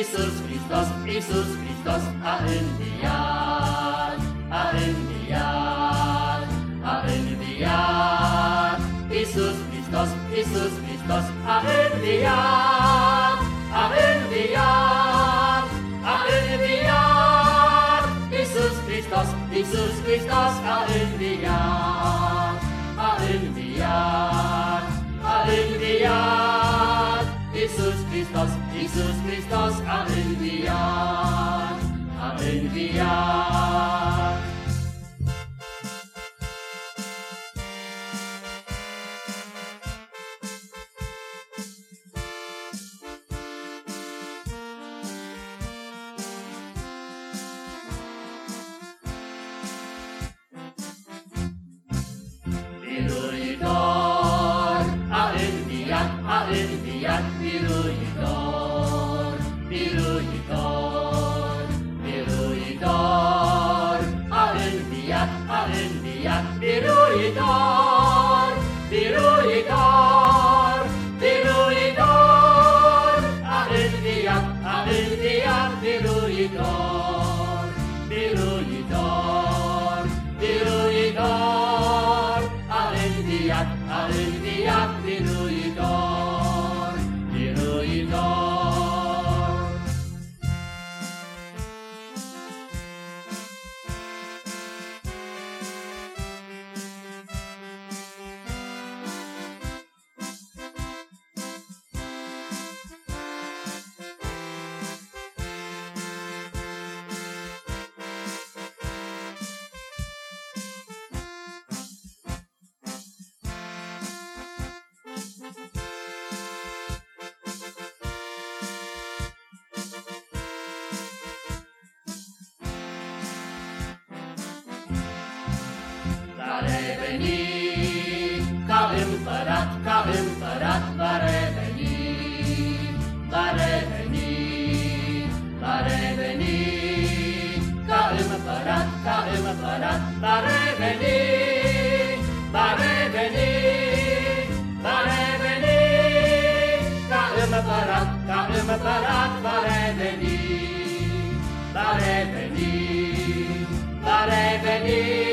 Iisus Hristos, Iisus Hristos a înviat, a înviat, a înviat. Iisus Hristos, Iisus Hristos a înviat, a înviat, a înviat. Iisus Hristos, Iisus Hristos a înviat, a înviat, Iisus Hristos a înviat, a înviat. Înviat, biruitor, veni, ca împărat, ca împărat va reveni, va reveni, va reveni, ca împărat, ca împărat va reveni, va reveni, va reveni, ca împărat, ca împărat va reveni, va reveni, va reveni.